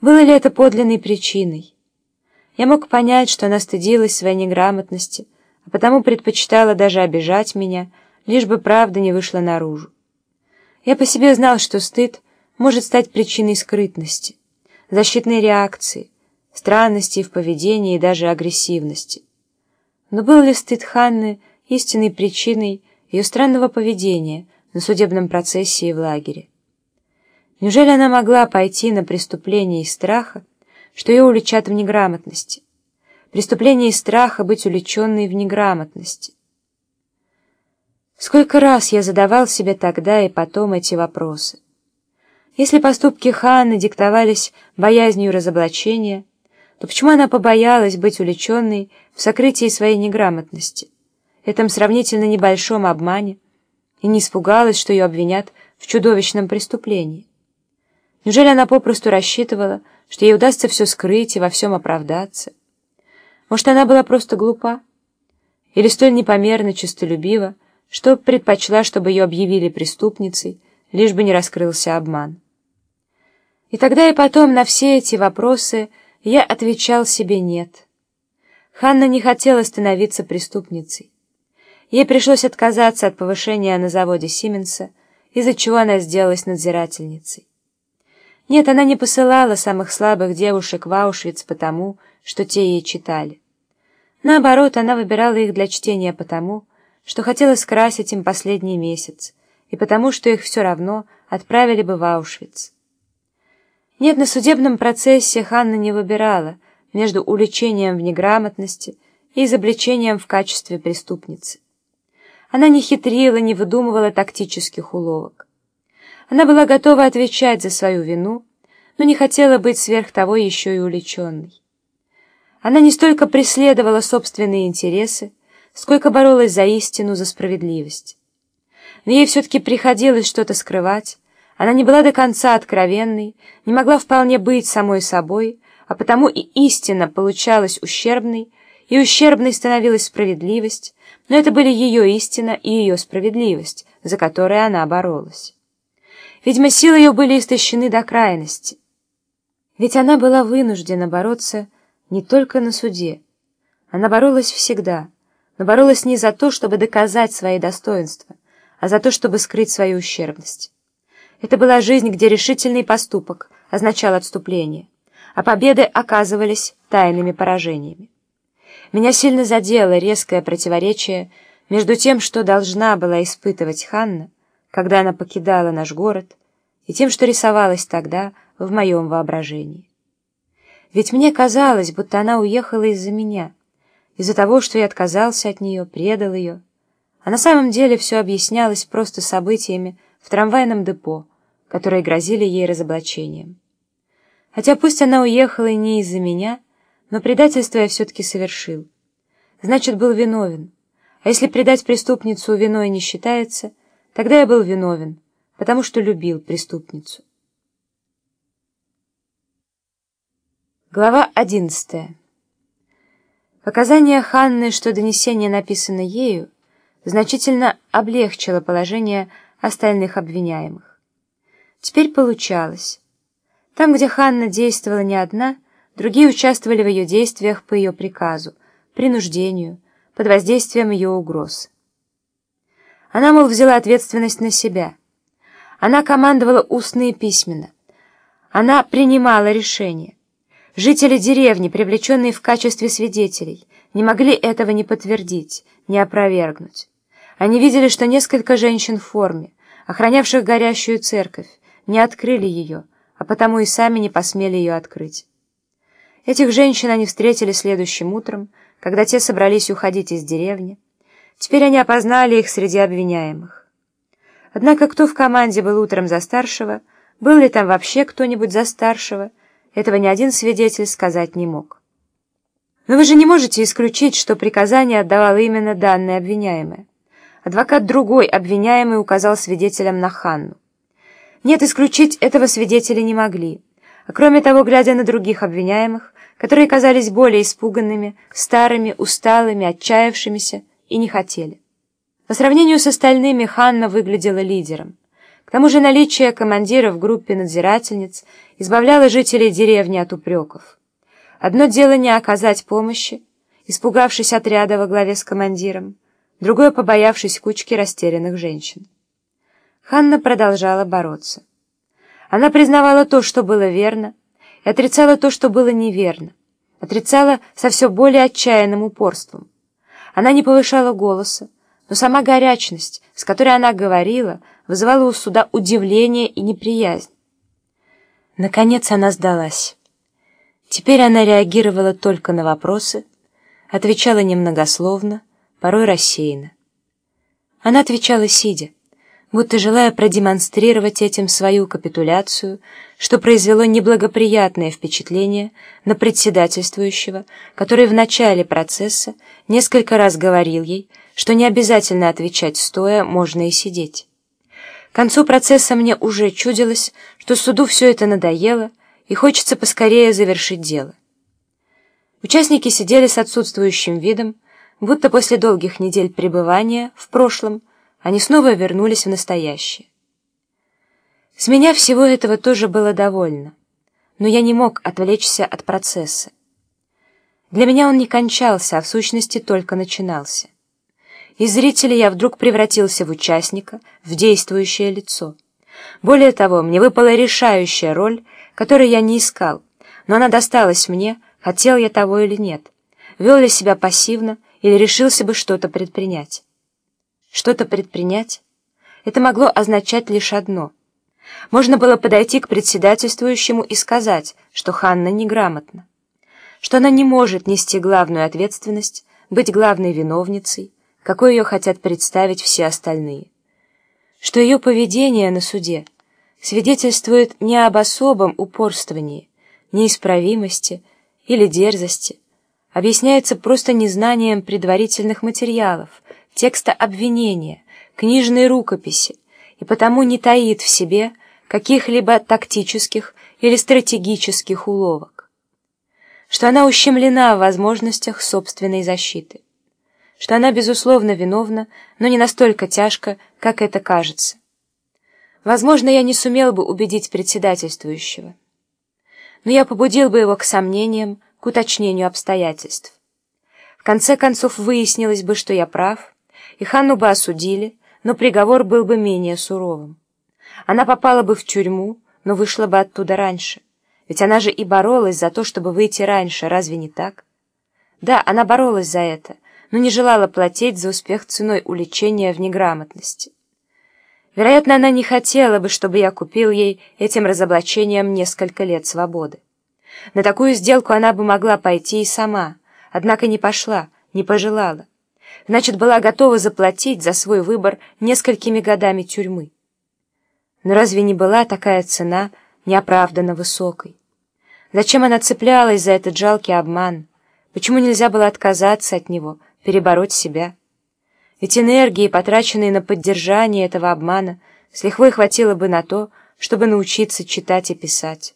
Было ли это подлинной причиной? Я мог понять, что она стыдилась своей неграмотности, а потому предпочитала даже обижать меня, лишь бы правда не вышла наружу. Я по себе знал, что стыд может стать причиной скрытности, защитной реакции, странностей в поведении и даже агрессивности. Но был ли стыд Ханны истинной причиной ее странного поведения на судебном процессе и в лагере? Неужели она могла пойти на преступление из страха, что ее уличат в неграмотности? Преступление из страха быть уличенной в неграмотности. Сколько раз я задавал себе тогда и потом эти вопросы. Если поступки Ханны диктовались боязнью разоблачения, то почему она побоялась быть уличенной в сокрытии своей неграмотности, этом сравнительно небольшом обмане, и не испугалась, что ее обвинят в чудовищном преступлении? Неужели она попросту рассчитывала, что ей удастся все скрыть и во всем оправдаться? Может, она была просто глупа? Или столь непомерно честолюбива, что предпочла, чтобы ее объявили преступницей, лишь бы не раскрылся обман? И тогда и потом на все эти вопросы я отвечал себе «нет». Ханна не хотела становиться преступницей. Ей пришлось отказаться от повышения на заводе Сименса, из-за чего она сделалась надзирательницей. Нет, она не посылала самых слабых девушек в Аушвиц потому, что те ей читали. Наоборот, она выбирала их для чтения потому, что хотела скрасить им последний месяц, и потому, что их все равно отправили бы в Аушвиц. Нет, на судебном процессе Ханна не выбирала между увлечением в неграмотности и изобличением в качестве преступницы. Она не хитрила, не выдумывала тактических уловок. Она была готова отвечать за свою вину, но не хотела быть сверх того еще и уличенной. Она не столько преследовала собственные интересы, сколько боролась за истину, за справедливость. Но ей все-таки приходилось что-то скрывать, она не была до конца откровенной, не могла вполне быть самой собой, а потому и истина получалась ущербной, и ущербной становилась справедливость, но это были ее истина и ее справедливость, за которые она боролась. Видимо, силы ее были истощены до крайности. Ведь она была вынуждена бороться не только на суде. Она боролась всегда, но боролась не за то, чтобы доказать свои достоинства, а за то, чтобы скрыть свою ущербность. Это была жизнь, где решительный поступок означал отступление, а победы оказывались тайными поражениями. Меня сильно задело резкое противоречие между тем, что должна была испытывать Ханна, когда она покидала наш город, и тем, что рисовалось тогда в моем воображении. Ведь мне казалось, будто она уехала из-за меня, из-за того, что я отказался от нее, предал ее. А на самом деле все объяснялось просто событиями в трамвайном депо, которые грозили ей разоблачением. Хотя пусть она уехала и не из-за меня, но предательство я все-таки совершил. Значит, был виновен. А если предать преступницу виной не считается — Тогда я был виновен, потому что любил преступницу. Глава одиннадцатая. Показания Ханны, что донесение написано ею, значительно облегчило положение остальных обвиняемых. Теперь получалось. Там, где Ханна действовала не одна, другие участвовали в ее действиях по ее приказу, принуждению, под воздействием ее угроз. Она, мол, взяла ответственность на себя. Она командовала устно и письменно. Она принимала решения. Жители деревни, привлеченные в качестве свидетелей, не могли этого не подтвердить, не опровергнуть. Они видели, что несколько женщин в форме, охранявших горящую церковь, не открыли ее, а потому и сами не посмели ее открыть. Этих женщин они встретили следующим утром, когда те собрались уходить из деревни, Теперь они опознали их среди обвиняемых. Однако кто в команде был утром за старшего, был ли там вообще кто-нибудь за старшего, этого ни один свидетель сказать не мог. Но вы же не можете исключить, что приказание отдавала именно данная обвиняемая. Адвокат другой обвиняемый указал свидетелям на Ханну. Нет, исключить этого свидетели не могли. А кроме того, глядя на других обвиняемых, которые казались более испуганными, старыми, усталыми, отчаявшимися, и не хотели. По сравнению с остальными Ханна выглядела лидером. К тому же наличие командира в группе надзирательниц избавляло жителей деревни от упреков. Одно дело не оказать помощи, испугавшись отряда во главе с командиром, другое побоявшись кучки растерянных женщин. Ханна продолжала бороться. Она признавала то, что было верно, и отрицала то, что было неверно, отрицала со все более отчаянным упорством. Она не повышала голоса, но сама горячность, с которой она говорила, вызывала у суда удивление и неприязнь. Наконец она сдалась. Теперь она реагировала только на вопросы, отвечала немногословно, порой рассеянно. Она отвечала сидя, будто желая продемонстрировать этим свою капитуляцию, что произвело неблагоприятное впечатление на председательствующего, который в начале процесса несколько раз говорил ей, что не обязательно отвечать стоя, можно и сидеть. К концу процесса мне уже чудилось, что суду все это надоело, и хочется поскорее завершить дело. Участники сидели с отсутствующим видом, будто после долгих недель пребывания в прошлом они снова вернулись в настоящее. С меня всего этого тоже было довольно, но я не мог отвлечься от процесса. Для меня он не кончался, а в сущности только начинался. Из зрителя я вдруг превратился в участника, в действующее лицо. Более того, мне выпала решающая роль, которую я не искал, но она досталась мне, хотел я того или нет, вел ли себя пассивно или решился бы что-то предпринять что-то предпринять, это могло означать лишь одно. Можно было подойти к председательствующему и сказать, что Ханна неграмотна, что она не может нести главную ответственность, быть главной виновницей, какой ее хотят представить все остальные, что ее поведение на суде свидетельствует не об особом упорствовании, неисправимости или дерзости, объясняется просто незнанием предварительных материалов, текста обвинения, книжной рукописи, и потому не таит в себе каких-либо тактических или стратегических уловок, что она ущемлена в возможностях собственной защиты, что она, безусловно, виновна, но не настолько тяжко, как это кажется. Возможно, я не сумел бы убедить председательствующего, но я побудил бы его к сомнениям, к уточнению обстоятельств. В конце концов, выяснилось бы, что я прав, и Ханну бы осудили, но приговор был бы менее суровым. Она попала бы в тюрьму, но вышла бы оттуда раньше. Ведь она же и боролась за то, чтобы выйти раньше, разве не так? Да, она боролась за это, но не желала платить за успех ценой уличения в неграмотности. Вероятно, она не хотела бы, чтобы я купил ей этим разоблачением несколько лет свободы. На такую сделку она бы могла пойти и сама, однако не пошла, не пожелала значит, была готова заплатить за свой выбор несколькими годами тюрьмы. Но разве не была такая цена неоправданно высокой? Зачем она цеплялась за этот жалкий обман? Почему нельзя было отказаться от него, перебороть себя? Ведь энергии, потраченные на поддержание этого обмана, с лихвой хватило бы на то, чтобы научиться читать и писать.